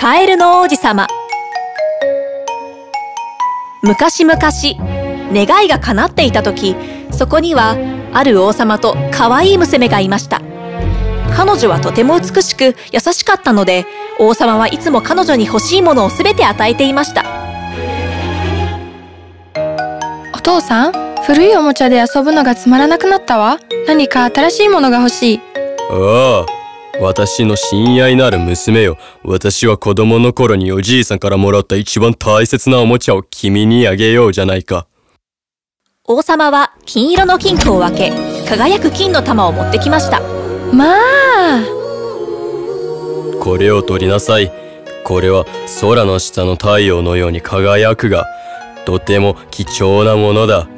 カエルの王子様。昔々願いが叶っていた時そこにはある王様と可愛い娘がいました。彼女はとても美しく優しかったので王様はいつも彼女に欲しいものを全て与えていました。お父さん古いおもちゃで遊ぶのがつまらなくなったわ。何か新しいものが欲しい。ああ私の親愛なる娘よ。私は子供の頃におじいさんからもらった一番大切なおもちゃを君にあげようじゃないか。王様は金色の金庫を分け輝く金の玉を持ってきました。まあ。これを取りなさい。これは空の下の太陽のように輝くがとても貴重なものだ。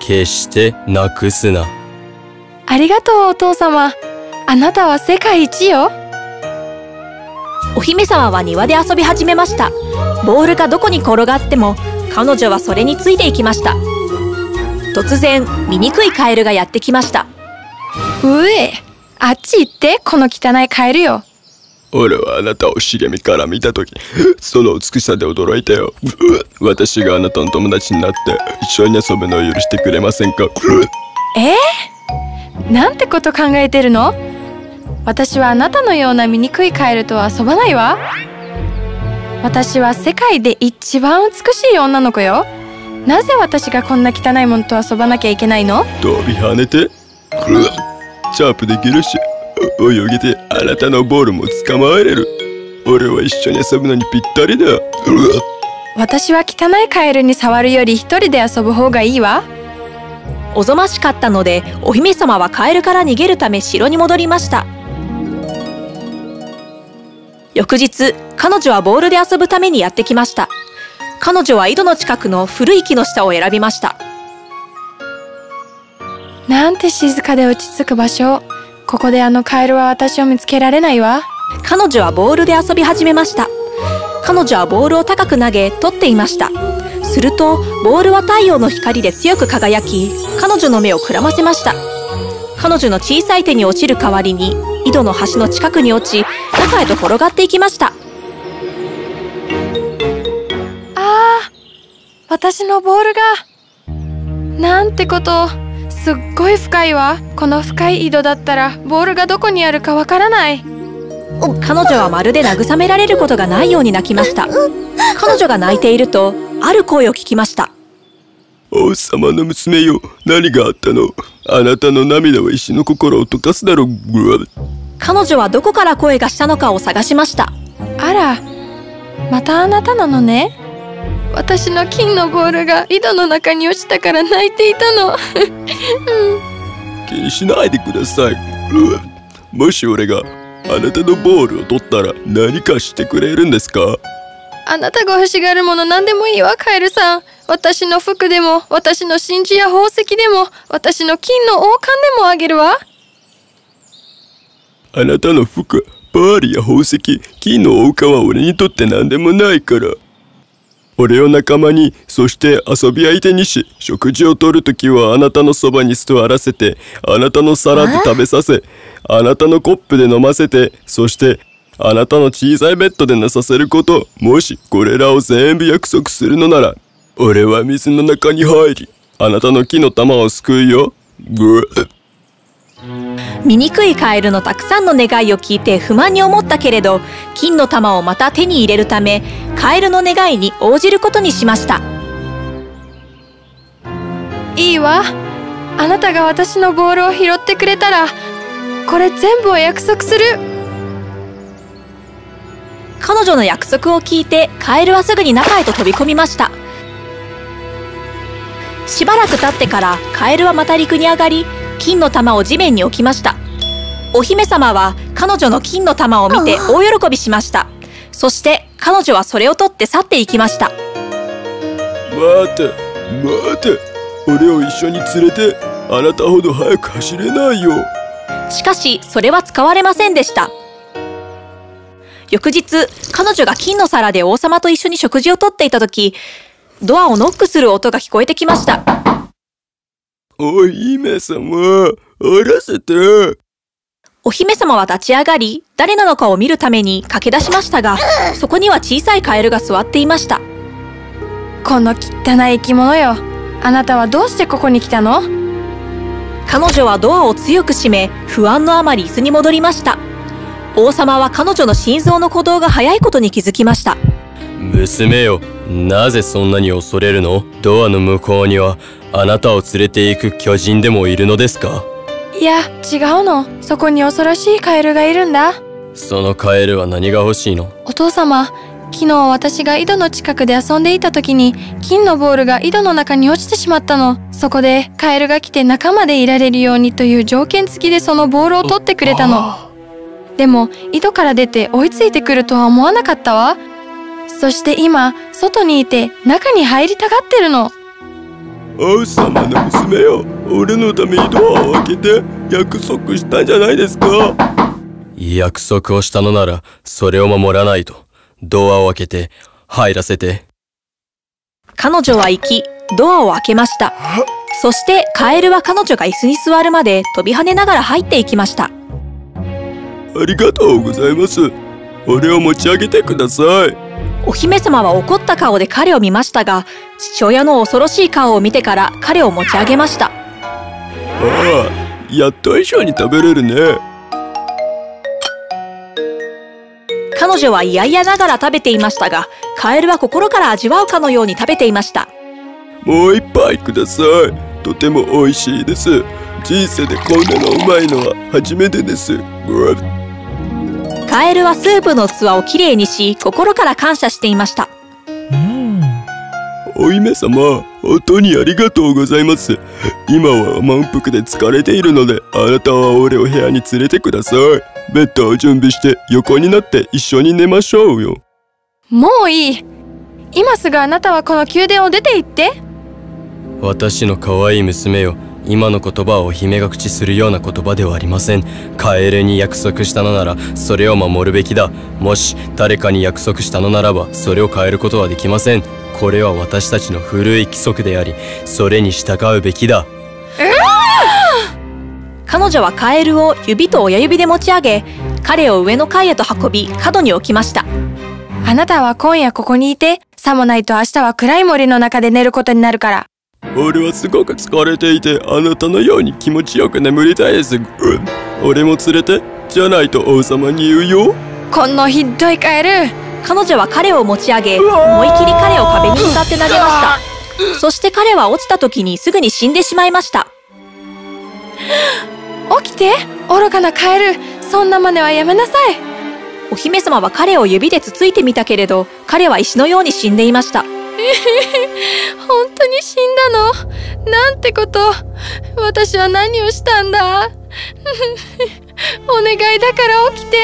決してなくすな。ありがとうお父様あなたは世界一よ。お姫様は庭で遊び始めました。ボールがどこに転がっても彼女はそれについていきました。突然醜いカエルがやってきました。うえあっち行ってこの汚いカエルよ。俺はあなたを茂みから見た時その美しさで驚いたよ。私があなたの友達になって一緒に遊ぶのを許してくれませんか？え？ー、なんてこと考えてるの？私はあなたのような醜いカエルとは遊ばないわ。私は世界で一番美しい女の子よ。なぜ私がこんな汚いものと遊ばなきゃいけないの？飛び跳ねてジャンプできるし泳げてあなたのボールも捕まえれる。俺は一緒に遊ぶのにぴったりだ。私は汚いカエルに触るより一人で遊ぶ方がいいわ。おぞましかったのでお姫様はカエルから逃げるため城に戻りました翌日彼女はボールで遊ぶためにやってきました。彼女は井戸の近くの古い木の下を選びました。なんて静かで落ち着く場所。ここであのカエルは私を見つけられないわ。彼女はボールで遊び始めました。彼女はボールを高く投げ取っていました。するとボールは太陽の光で強く輝き彼女の目をくらませました。彼女の小さい手に落ちる代わりに井戸の端の近くに落ち中へと転がっていきました。あー私のボールがなんてことすっごい深いわ。この深い井戸だったらボールがどこにあるかわからない。彼女はまるで慰められることがないように泣きました。彼女が泣いているとある声を聞きました王様の娘よ。何があったの？あなたの涙は石の心を溶かすだろう彼女はどこから声がしたのかを探しました。あらまたあなたなのね。私の金のボールが井戸の中に落ちたから泣いていたの。気にしないでください。もし俺があなたのボールを取ったら何かしてくれるんですか？あなたが欲しがるもの何でもいいわカエルさん私の服でも私の真珠や宝石でも私の金の王冠でもあげるわ。あなたの服パーリや宝石金の王冠は俺にとって何でもないから。俺を仲間にそして遊び相手にし食事をとるときはあなたのそばに座らせてあなたの皿で食べさせあなたのコップで飲ませてそしてあなたの小さいベッドで寝させること。もしこれらを全部約束するのなら俺は水の中に入りあなたの木の玉を救うよ。ぐ。醜いカエルのたくさんの願いを聞いて不満に思ったけれど金の玉をまた手に入れるためカエルの願いに応じることにしました。いいわ。あなたが私のボールを拾ってくれたらこれ全部を約束する。彼女の約束を聞いてカエルはすぐに中へと飛び込みましたしばらく経ってからカエルはまた陸に上がり金の玉を地面に置きました。お姫様は彼女の金の玉を見て大喜びしました。そして彼女はそれを取って去っていきました。待て待て。俺を一緒に連れてあなたほど早く走れないよ。しかしそれは使われませんでした。翌日彼女が金の皿で王様と一緒に食事をとっていた時ドアをノックする音が聞こえてきましたお姫様おらせてお姫様は立ち上がり、誰なのかを見るために駆け出しましたが、そこには小さいカエルが座っていました。この汚い生き物よあなたはどうしてここに来たの？彼女はドアを強く閉め、不安のあまり椅子に戻りました。王様は彼女の心臓の鼓動が速いことに気づきました。娘よなぜそんなに恐れるの？ドアの向こうにはあなたを連れて行く巨人でもいるのですか？いや違うの。そこに恐ろしいカエルがいるんだ。そのカエルは何が欲しいの？お父様昨日私が井戸の近くで遊んでいた時に金のボールが井戸の中に落ちてしまったの。そこでカエルが来て仲間でいられるようにという条件付きでそのボールを取ってくれたの。でも井戸から出て追いついてくるとは思わなかったわそして今外にいて中に入りたがってるの。王様の娘よ俺のためにドアを開けて約束したんじゃないですか。約束をしたのならそれを守らないと。ドアを開けて入らせて。彼女は行き、ドアを開けました。そしてカエルは彼女が椅子に座るまで飛び跳ねながら入っていきました。ありがとうございます。俺を持ち上げてくださいお姫様は怒った顔で彼を見ましたが、父親の恐ろしい顔を見てから彼を持ち上げました。ああやっと一緒に食べれるね。彼女は嫌々ながら食べていましたが、カエルは心から味わうかのように食べていました。もう一杯ください。とても美味しいです。人生でこんなのうまいのは初めてですカエルはスープの器をきれいにし、心から感謝していました。お姫様本当にありがとうございます。今は満腹で疲れているのであなたは俺を部屋に連れてください。ベッドを準備して横になって一緒に寝ましょうよ。もういい。今すぐあなたはこの宮殿を出て行って。私の可愛い娘よ今の言葉を姫が口するような言葉ではありません。カエルに約束したのならそれを守るべきだ。もし誰かに約束したのならばそれを変えることはできません。これは私たちの古い規則でありそれに従うべきだ。彼女はカエルを指と親指で持ち上げ、彼を上の階へと運び、角に置きました。あなたは今夜ここにいてさもないと明日は暗い森の中で寝ることになるから俺はすごく疲れていてあなたのように気持ちよく眠りたいです、うん。俺も連れてじゃないと王様に言うよ。このひどいカエル。彼女は彼を持ち上げ、思い切り彼を壁に向かって投げました。そして彼は落ちた時にすぐに死んでしまいました。起きて愚かなカエル。そんな真似はやめなさい。お姫様は彼を指でつついてみたけれど、彼は石のように死んでいました。本当に死んだの？なんてこと？私は何をしたんだ？お願いだから起きて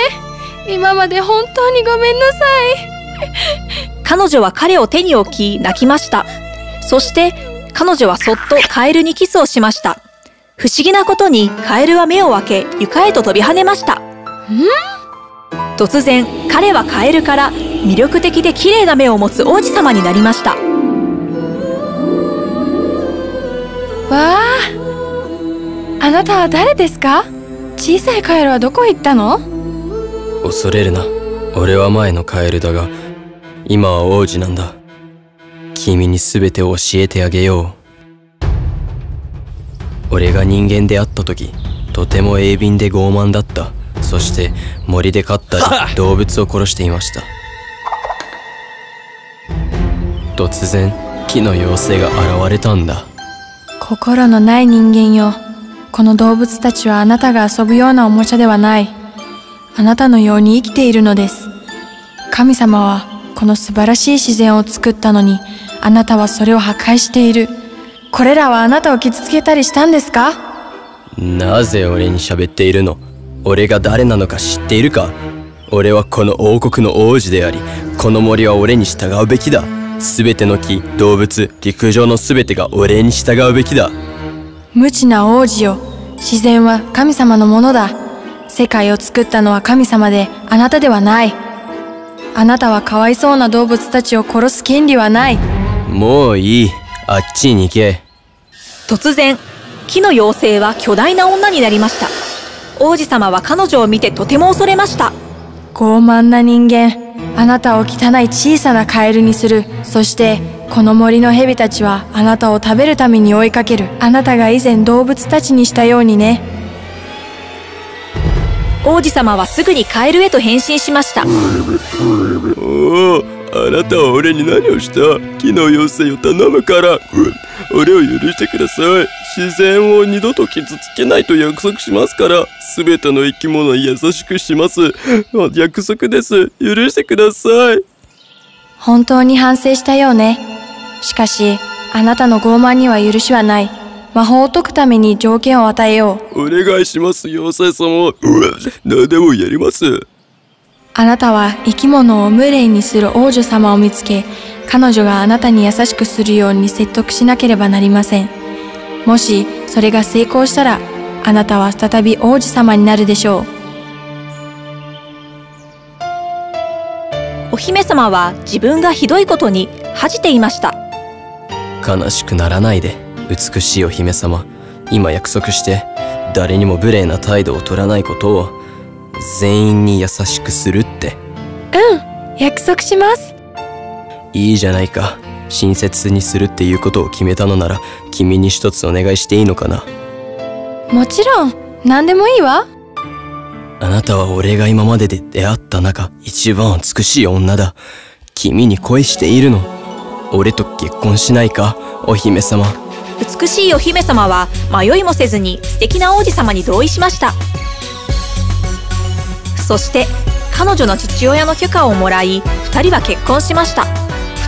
今まで本当にごめんなさい 彼女は彼を手に置き泣きました。そして彼女はそっとカエルにキスをしました。不思議なことにカエルは目を開け床へと飛び跳ねました。突然彼はカエルから魅力的で綺麗な目を持つ王子様になりました。わああなたは誰ですか？小さいカエルはどこへ行ったの？恐れるな。俺は前のカエルだが今は王子なんだ。君に全てを教えてあげよう。俺が人間であった時とても鋭敏で傲慢だった。そして森で飼ったり動物を殺していました突然木の妖精が現れたんだ。心のない人間よ。この動物たちはあなたが遊ぶようなおもちゃではない。あなたのように生きているのです。神様はこの素晴らしい自然を作ったのにあなたはそれを破壊している。これらはあなたを傷つけたりしたんですか？なぜ俺に喋っているの？俺が誰なのか知っているか？俺はこの王国の王子でありこの森は俺に従うべきだ全ての木動物陸上の全てが俺に従うべきだ。無知な王子よ。自然は神様のものだ。世界を作ったのは神様であなたではない。あなたはかわいそうな動物たちを殺す権利はない。もういい。あっちに行け。突然木の妖精は巨大な女になりました。王子様は彼女を見てとても恐れました。傲慢な人間あなたを汚い小さなカエルにする。そしてこの森の蛇たちはあなたを食べるために追いかける。あなたが以前動物たちにしたようにね。王子様はすぐにカエルへと変身しました あなたは俺に何をした？木の妖精を頼むから俺を許してください。自然を二度と傷つけないと約束しますから。全ての生き物に優しくします。約束です。許してください。本当に反省したようね。しかしあなたの傲慢には許しはない。魔法を解くために条件を与えよう。お願いします妖精様。何でもやりますあなたは生き物を無礼にする王女様を見つけ、彼女があなたに優しくするように説得しなければなりません。もしそれが成功したら、あなたは再び王子様になるでしょう。お姫様は自分がひどいことに恥じていました。悲しくならないで、美しいお姫様。今約束して、誰にも無礼な態度を取らないことを全員に優しくするって。うん約束します。いいじゃないか。親切にするっていうことを決めたのなら君に一つお願いしていいのかな。もちろん何でもいいわ。あなたは俺が今までで出会った中一番美しい女だ。君に恋しているの。俺と結婚しないか？お姫様。美しいお姫様は迷いもせずに素敵な王子様に同意しましたそして彼女の父親の許可をもらい2人は結婚しました。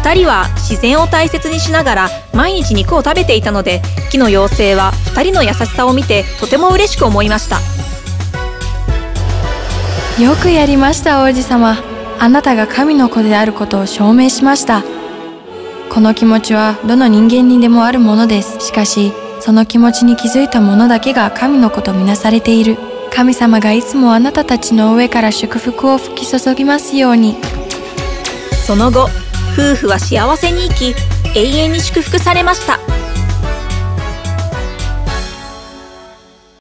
2人は自然を大切にしながら毎日肉を食べていたので木の妖精は2人の優しさを見てとても嬉しく思いました。よくやりました王子様。あなたが神の子であることを証明しました。この気持ちはどの人間にでもあるものです。しかしその気持ちに気づいた者だけが神の子とみなされている。神様がいつもあなたたちの上から祝福を吹き注ぎますように。その後夫婦は幸せに生き永遠に祝福されました。